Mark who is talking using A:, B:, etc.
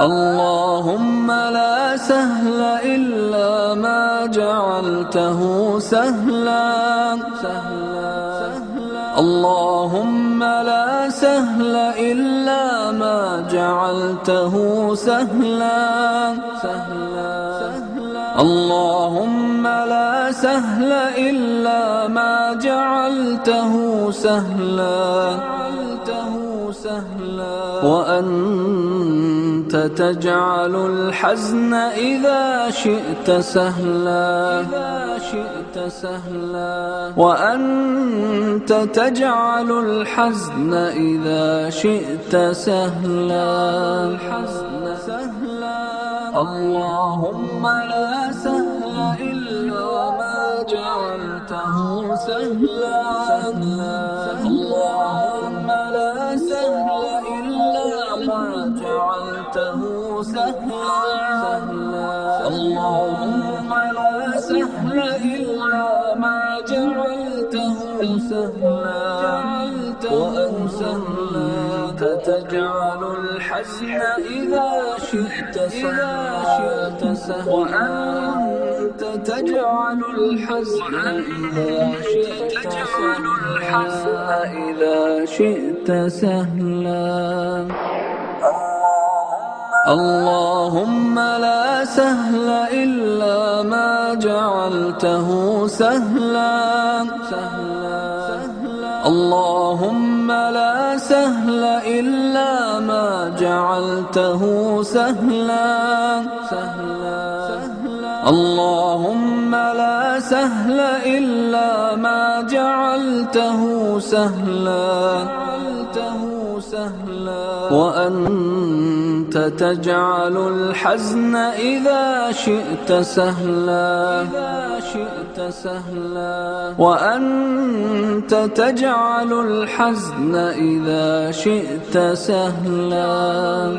A: اللهم لا سهل إلا ما جعلته سهلا. اللهم لا سهل إلا ما جعلته سهلا. اللهم لا سهل إلا ما جعلته سهلا. وأنت تجعل الحزن إذا شئت سهلا. وأنت تجعل الحزن إذا شئت سهلا. اللهم لا سهل إلا ما جعلته سهلا. جعلته سهلا. اللهم لا سهل إلا ما جعلته سهلا. وأنت تجعل الحزن إذا شئت سهلا. وأنت تجعل الحزن إذا شئت سهلا. إذا شئت سهلا. اللهم لا سهل إلا ما جعلته سهلا. اللهم لا سهل إلا ما جعلته سهلا. اللهم لا سهل إلا ما جعلته سهلا. وأنت تجعل الحزن إذا شئت سهلا. وأنت تجعل الحزن إذا شئت سهلا.